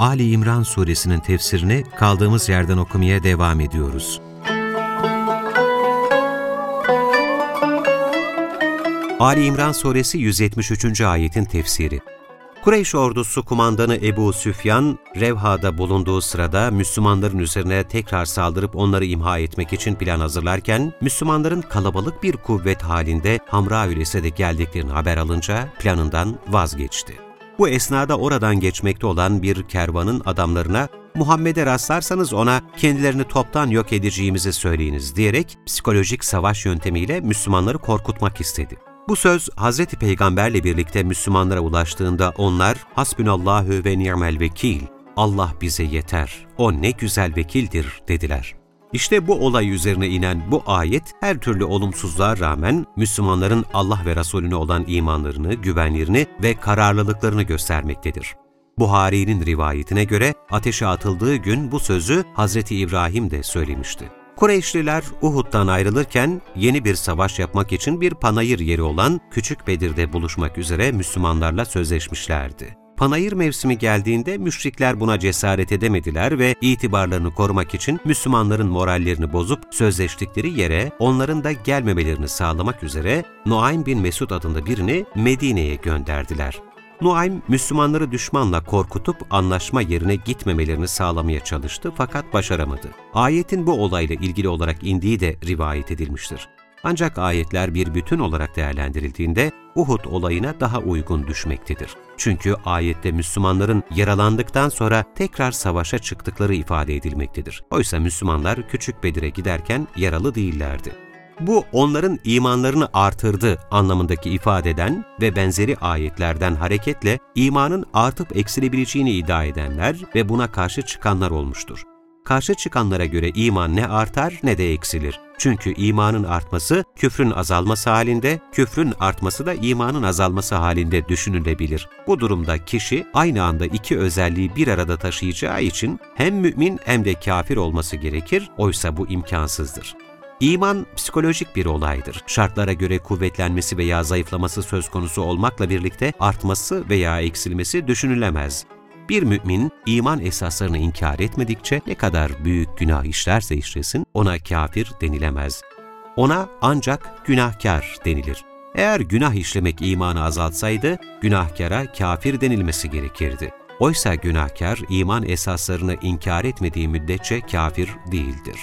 Ali İmran suresinin tefsirini kaldığımız yerden okumaya devam ediyoruz. Ali İmran suresi 173. ayetin tefsiri Kureyş ordusu kumandanı Ebu Süfyan, Revha'da bulunduğu sırada Müslümanların üzerine tekrar saldırıp onları imha etmek için plan hazırlarken, Müslümanların kalabalık bir kuvvet halinde Hamra Esed'e geldiklerini haber alınca planından vazgeçti. Bu esnada oradan geçmekte olan bir kervanın adamlarına Muhammed'e rastlarsanız ona kendilerini toptan yok edeceğimizi söyleyiniz diyerek psikolojik savaş yöntemiyle Müslümanları korkutmak istedi. Bu söz Hazreti Peygamberle birlikte Müslümanlara ulaştığında onlar hasbünallahü ve ni'mel vekil, Allah bize yeter, o ne güzel vekildir dediler. İşte bu olay üzerine inen bu ayet her türlü olumsuzluğa rağmen Müslümanların Allah ve Resulüne olan imanlarını, güvenlerini ve kararlılıklarını göstermektedir. Buhari'nin rivayetine göre ateşe atıldığı gün bu sözü Hazreti İbrahim de söylemişti. Kureyşliler Uhud'dan ayrılırken yeni bir savaş yapmak için bir panayır yeri olan Küçük Bedir'de buluşmak üzere Müslümanlarla sözleşmişlerdi. Panayır mevsimi geldiğinde müşrikler buna cesaret edemediler ve itibarlarını korumak için Müslümanların morallerini bozup sözleştikleri yere onların da gelmemelerini sağlamak üzere Nuaym bin Mesud adında birini Medine'ye gönderdiler. Nuaym, Müslümanları düşmanla korkutup anlaşma yerine gitmemelerini sağlamaya çalıştı fakat başaramadı. Ayetin bu olayla ilgili olarak indiği de rivayet edilmiştir. Ancak ayetler bir bütün olarak değerlendirildiğinde Uhud olayına daha uygun düşmektedir. Çünkü ayette Müslümanların yaralandıktan sonra tekrar savaşa çıktıkları ifade edilmektedir. Oysa Müslümanlar Küçük Bedir'e giderken yaralı değillerdi. Bu onların imanlarını artırdı anlamındaki ifadeden ve benzeri ayetlerden hareketle imanın artıp eksilebileceğini iddia edenler ve buna karşı çıkanlar olmuştur. Karşı çıkanlara göre iman ne artar ne de eksilir. Çünkü imanın artması küfrün azalması halinde, küfrün artması da imanın azalması halinde düşünülebilir. Bu durumda kişi aynı anda iki özelliği bir arada taşıyacağı için hem mümin hem de kafir olması gerekir, oysa bu imkansızdır. İman psikolojik bir olaydır. Şartlara göre kuvvetlenmesi veya zayıflaması söz konusu olmakla birlikte artması veya eksilmesi düşünülemez. Bir mümin iman esaslarını inkar etmedikçe ne kadar büyük günah işlerse işlesin ona kafir denilemez. Ona ancak günahkar denilir. Eğer günah işlemek imanı azaltsaydı günahkara kafir denilmesi gerekirdi. Oysa günahkar iman esaslarını inkar etmediği müddetçe kafir değildir.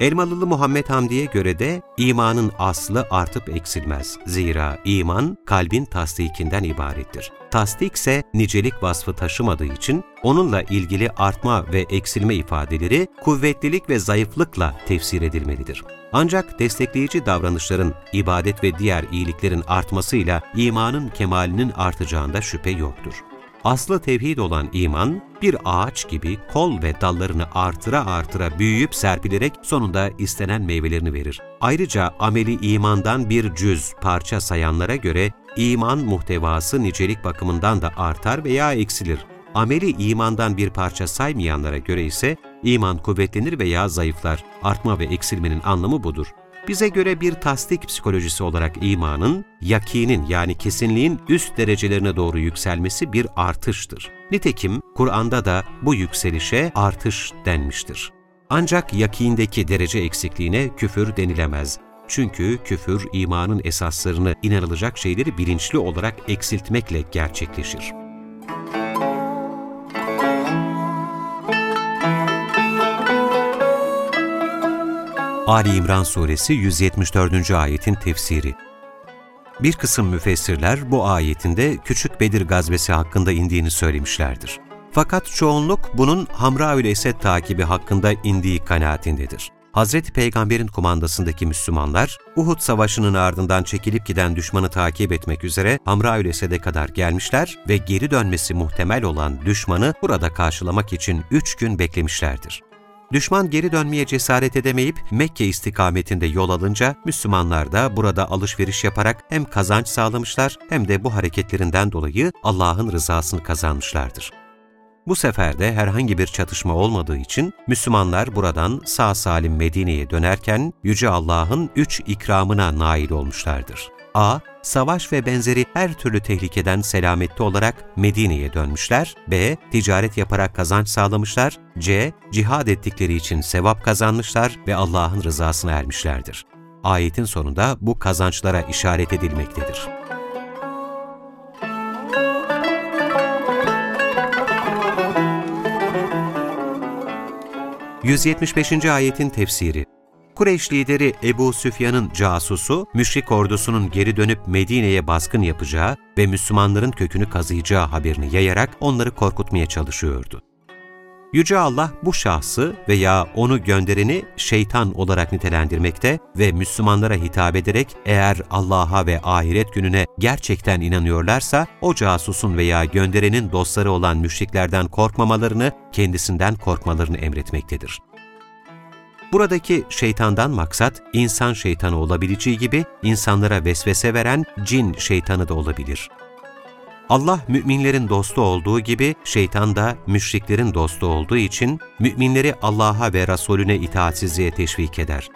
Elmalılı Muhammed Hamdi'ye göre de imanın aslı artıp eksilmez. Zira iman kalbin tasdikinden ibarettir. Tasdik ise nicelik vasfı taşımadığı için onunla ilgili artma ve eksilme ifadeleri kuvvetlilik ve zayıflıkla tefsir edilmelidir. Ancak destekleyici davranışların, ibadet ve diğer iyiliklerin artmasıyla imanın kemalinin artacağında şüphe yoktur. Aslı tevhid olan iman, bir ağaç gibi kol ve dallarını artıra artıra büyüyüp serpilerek sonunda istenen meyvelerini verir. Ayrıca ameli imandan bir cüz, parça sayanlara göre iman muhtevası nicelik bakımından da artar veya eksilir. Ameli imandan bir parça saymayanlara göre ise iman kuvvetlenir veya zayıflar. Artma ve eksilmenin anlamı budur. Bize göre bir tasdik psikolojisi olarak imanın, yakinin yani kesinliğin üst derecelerine doğru yükselmesi bir artıştır. Nitekim Kur'an'da da bu yükselişe artış denmiştir. Ancak yakindeki derece eksikliğine küfür denilemez. Çünkü küfür imanın esaslarını inanılacak şeyleri bilinçli olarak eksiltmekle gerçekleşir. Ali İmran Suresi 174. ayetin tefsiri Bir kısım müfessirler bu ayetinde Küçük Bedir gazvesi hakkında indiğini söylemişlerdir. Fakat çoğunluk bunun Hamraül Esed takibi hakkında indiği kanaatindedir. Hazreti Peygamber'in kumandasındaki Müslümanlar, Uhud Savaşı'nın ardından çekilip giden düşmanı takip etmek üzere Hamraül Esed'e kadar gelmişler ve geri dönmesi muhtemel olan düşmanı burada karşılamak için üç gün beklemişlerdir. Düşman geri dönmeye cesaret edemeyip Mekke istikametinde yol alınca Müslümanlar da burada alışveriş yaparak hem kazanç sağlamışlar hem de bu hareketlerinden dolayı Allah'ın rızasını kazanmışlardır. Bu sefer de herhangi bir çatışma olmadığı için Müslümanlar buradan sağ salim Medine'ye dönerken Yüce Allah'ın üç ikramına nail olmuşlardır. A. Savaş ve benzeri her türlü tehlikeden selametli olarak Medine'ye dönmüşler. B. Ticaret yaparak kazanç sağlamışlar. C. Cihad ettikleri için sevap kazanmışlar ve Allah'ın rızasına ermişlerdir. Ayetin sonunda bu kazançlara işaret edilmektedir. 175. ayetin tefsiri Kureyş lideri Ebu Süfyan'ın casusu, müşrik ordusunun geri dönüp Medine'ye baskın yapacağı ve Müslümanların kökünü kazıyacağı haberini yayarak onları korkutmaya çalışıyordu. Yüce Allah bu şahsı veya onu göndereni şeytan olarak nitelendirmekte ve Müslümanlara hitap ederek eğer Allah'a ve ahiret gününe gerçekten inanıyorlarsa o casusun veya gönderenin dostları olan müşriklerden korkmamalarını, kendisinden korkmalarını emretmektedir. Buradaki şeytandan maksat, insan şeytanı olabileceği gibi insanlara vesvese veren cin şeytanı da olabilir. Allah müminlerin dostu olduğu gibi şeytan da müşriklerin dostu olduğu için müminleri Allah'a ve Resulüne itaatsizliğe teşvik eder.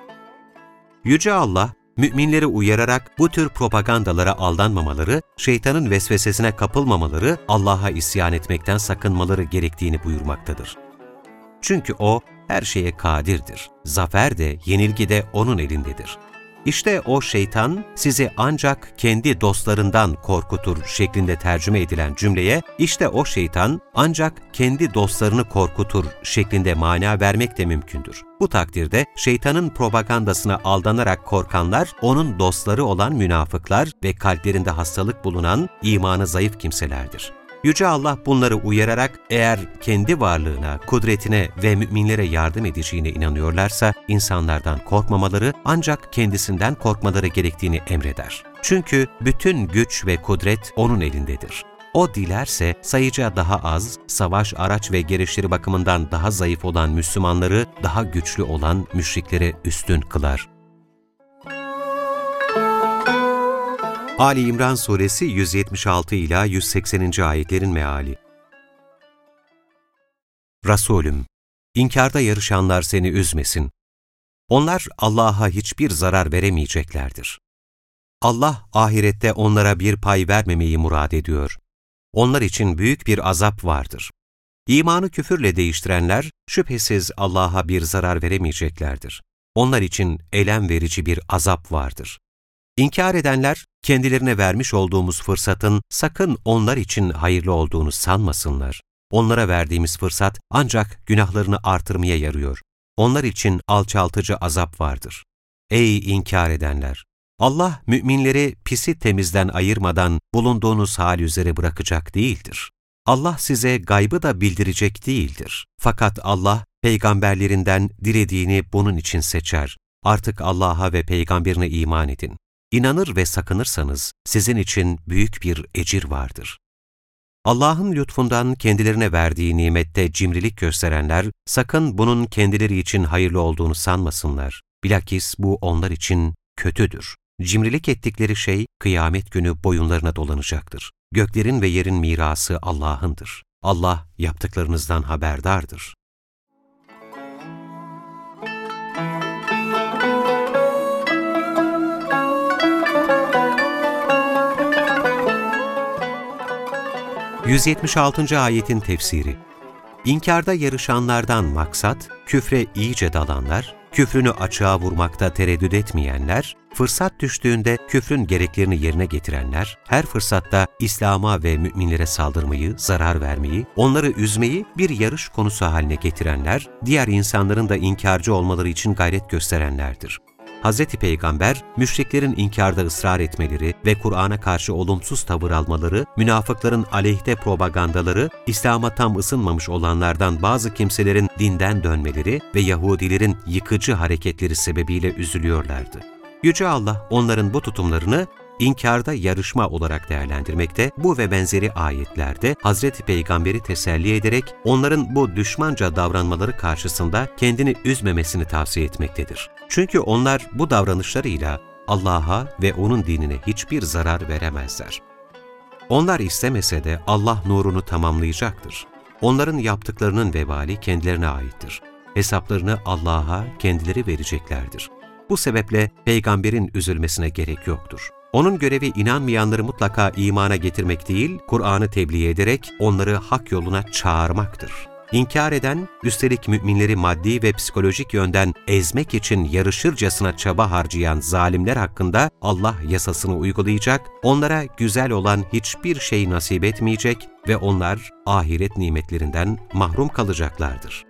Yüce Allah, müminleri uyararak bu tür propagandalara aldanmamaları, şeytanın vesvesesine kapılmamaları, Allah'a isyan etmekten sakınmaları gerektiğini buyurmaktadır. Çünkü O her şeye kadirdir. Zafer de, yenilgi de O'nun elindedir. İşte o şeytan sizi ancak kendi dostlarından korkutur şeklinde tercüme edilen cümleye işte o şeytan ancak kendi dostlarını korkutur şeklinde mana vermek de mümkündür. Bu takdirde şeytanın propagandasına aldanarak korkanlar onun dostları olan münafıklar ve kalplerinde hastalık bulunan imanı zayıf kimselerdir. Yüce Allah bunları uyararak eğer kendi varlığına, kudretine ve müminlere yardım edeceğine inanıyorlarsa insanlardan korkmamaları ancak kendisinden korkmaları gerektiğini emreder. Çünkü bütün güç ve kudret O'nun elindedir. O dilerse sayıca daha az, savaş araç ve gereçleri bakımından daha zayıf olan Müslümanları daha güçlü olan müşriklere üstün kılar. Ali İmran Suresi 176 ila 180. ayetlerin meali. Resulüm, inkarda yarışanlar seni üzmesin. Onlar Allah'a hiçbir zarar veremeyeceklerdir. Allah ahirette onlara bir pay vermemeyi murad ediyor. Onlar için büyük bir azap vardır. İmanı küfürle değiştirenler şüphesiz Allah'a bir zarar veremeyeceklerdir. Onlar için elem verici bir azap vardır. İnkar edenler, kendilerine vermiş olduğumuz fırsatın sakın onlar için hayırlı olduğunu sanmasınlar. Onlara verdiğimiz fırsat ancak günahlarını artırmaya yarıyor. Onlar için alçaltıcı azap vardır. Ey inkar edenler! Allah müminleri pisi temizden ayırmadan bulunduğunuz hal üzere bırakacak değildir. Allah size gaybı da bildirecek değildir. Fakat Allah peygamberlerinden dilediğini bunun için seçer. Artık Allah'a ve peygamberine iman edin. İnanır ve sakınırsanız sizin için büyük bir ecir vardır. Allah'ın lütfundan kendilerine verdiği nimette cimrilik gösterenler, sakın bunun kendileri için hayırlı olduğunu sanmasınlar. Bilakis bu onlar için kötüdür. Cimrilik ettikleri şey, kıyamet günü boyunlarına dolanacaktır. Göklerin ve yerin mirası Allah'ındır. Allah yaptıklarınızdan haberdardır. 176. ayetin tefsiri İnkarda yarışanlardan maksat, küfre iyice dalanlar, küfrünü açığa vurmakta tereddüt etmeyenler, fırsat düştüğünde küfrün gereklerini yerine getirenler, her fırsatta İslam'a ve müminlere saldırmayı, zarar vermeyi, onları üzmeyi bir yarış konusu haline getirenler, diğer insanların da inkarcı olmaları için gayret gösterenlerdir. Hz. Peygamber, müşriklerin inkarda ısrar etmeleri ve Kur'an'a karşı olumsuz tavır almaları, münafıkların aleyhte propagandaları, İslam'a tam ısınmamış olanlardan bazı kimselerin dinden dönmeleri ve Yahudilerin yıkıcı hareketleri sebebiyle üzülüyorlardı. Yüce Allah onların bu tutumlarını inkarda yarışma olarak değerlendirmekte, bu ve benzeri ayetlerde Hazreti Peygamber'i teselli ederek onların bu düşmanca davranmaları karşısında kendini üzmemesini tavsiye etmektedir. Çünkü onlar bu davranışlarıyla Allah'a ve O'nun dinine hiçbir zarar veremezler. Onlar istemese de Allah nurunu tamamlayacaktır. Onların yaptıklarının vebali kendilerine aittir. Hesaplarını Allah'a kendileri vereceklerdir. Bu sebeple peygamberin üzülmesine gerek yoktur. Onun görevi inanmayanları mutlaka imana getirmek değil, Kur'an'ı tebliğ ederek onları hak yoluna çağırmaktır. İnkar eden, üstelik müminleri maddi ve psikolojik yönden ezmek için yarışırcasına çaba harcayan zalimler hakkında Allah yasasını uygulayacak, onlara güzel olan hiçbir şey nasip etmeyecek ve onlar ahiret nimetlerinden mahrum kalacaklardır.